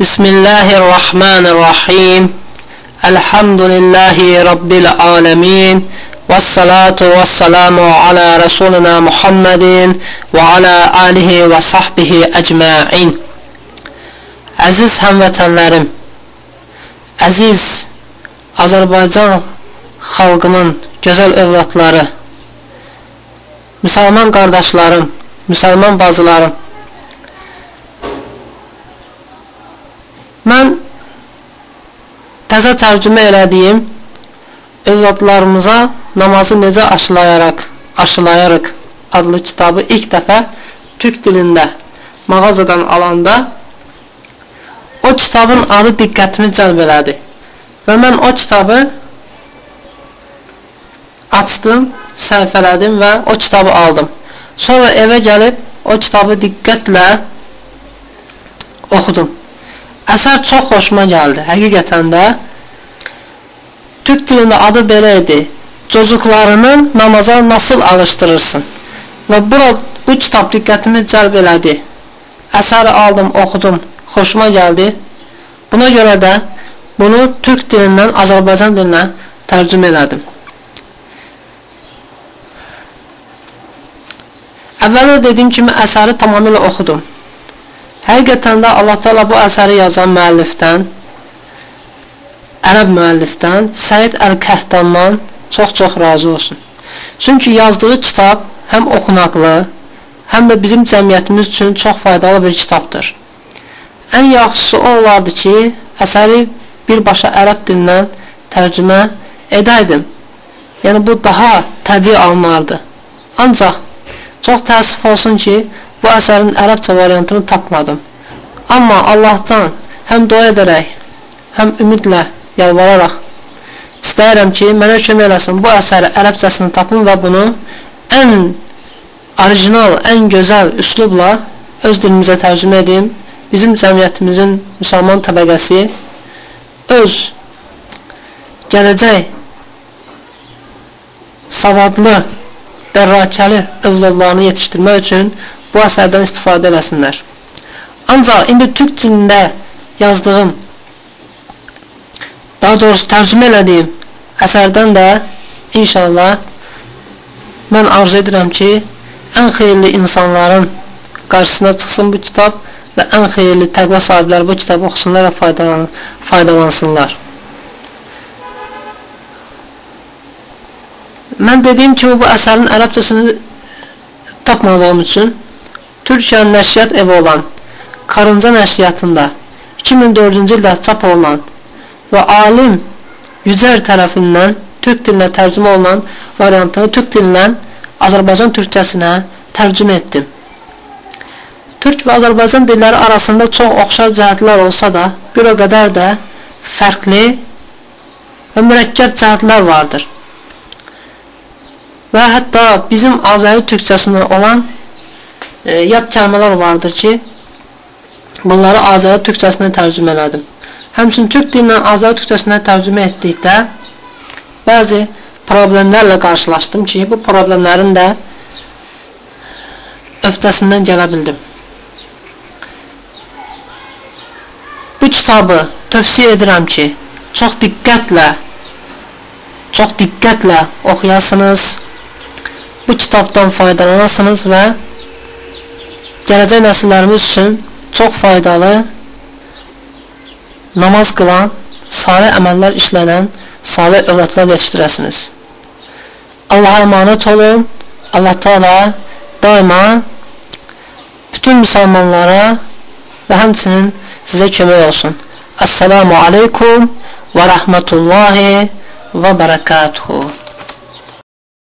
بسم الله الرحمن الرحيم الحمد لله رب العالمين والصلاة والسلام على رسولنا محمد وعلى آله وصحبه أجمعين Əziz həmvətənlərim, əziz Azərbaycan xalqının gözəl övladları, müsəlman qardaşlarım, müsəlman bacılarım, Mən təzə tərcümə elədiyim övladlarımıza namazı necə aşılayaraq, aşılayarıq adlı kitabı ilk dəfə türk dilində mağazadan alanda o kitabın adı diqqətimi cəlb elədi. Və mən o kitabı açdım, səhifələdim və o kitabı aldım. Sonra evə gəlib o kitabı diqqətlə oxudum. Əsər çox xoşuma gəldi. Həqiqətən də Türk dilində adı belə idi. Çocuklarını namaza nasıl alışdırırsın? Və bura bu kitab diqqətimi cəlb elədi. Əsəri aldım, oxudum. Xoşuma gəldi. Buna görə də bunu türk dilindən Azərbaycan dilinə tərcümə elədim. Əvvəldə dediyim kimi əsəri tamamilə oxudum. Həqiqətən də Allah Taala bu əsəri yazan müəllifdən, ərəb müəllifdən, Səid Əl-Kəhtandan çox-çox razı olsun. Çünki yazdığı kitab həm oxunaqlı, həm də bizim cəmiyyətimiz üçün çox faydalı bir kitabdır. Ən yaxşısı o olardı ki, əsəri birbaşa ərəb dilindən tərcümə edəydim. Yəni bu daha təbii alınardı. Ancaq çox təəssüf olsun ki, bu əsərin ərəbcə variantını tapmadım. Amma Allahdan həm dua edərək, həm ümidlə yalvararaq istəyirəm ki, mənə kömək eləsin bu əsəri ərəbcəsini tapım və bunu ən orijinal, ən gözəl üslubla öz dilimizə tərcümə edim. Bizim cəmiyyətimizin müsəlman təbəqəsi öz gələcək savadlı, dərrakəli övladlarını yetişdirmək üçün bu əsərdən istifadə eləsinlər. Ancaq indi türk dilində yazdığım, daha doğrusu tərcümə elədiyim əsərdən də inşallah mən arzu edirəm ki, ən xeyirli insanların qarşısına çıxsın bu kitab və ən xeyirli təqva sahibləri bu kitabı oxusunlar və faydalan faydalansınlar. Mən dediyim kimi bu əsərin ərəbcəsini tapmadığım üçün Türkiyə nəşriyyat evi olan Karınca nəşriyyatında 2004-cü ildə çap olunan və alim Yücər tərəfindən türk dilinə tərcümə olunan variantını türk dilindən Azərbaycan türkçəsinə tərcümə etdim. Türk və Azərbaycan dilləri arasında çox oxşar cəhətlər olsa da, bir o qədər də fərqli və mürəkkəb cəhətlər vardır. Və hətta bizim Azəri türkçəsində olan e, yad kəlmələr vardır ki, bunları Azəri türkçəsinə tərcümə elədim. Həmçinin türk dilindən Azəri türkçəsinə tərcümə etdikdə bəzi problemlərlə qarşılaşdım ki, bu problemlərin də öftəsindən gələ bildim. Bu kitabı tövsiyə edirəm ki, çox diqqətlə çox diqqətlə oxuyasınız, bu kitabdan faydalanasınız və gələcək nəsillərimiz üçün çox faydalı namaz qılan, salih əməllər işlənən, salih övladlar yetişdirəsiniz. Allaha əmanət olun. Allah Teala daima bütün müsəlmanlara və həmçinin sizə kömək olsun. Assalamu aleykum və rəhmətullahi və bərəkatuhu.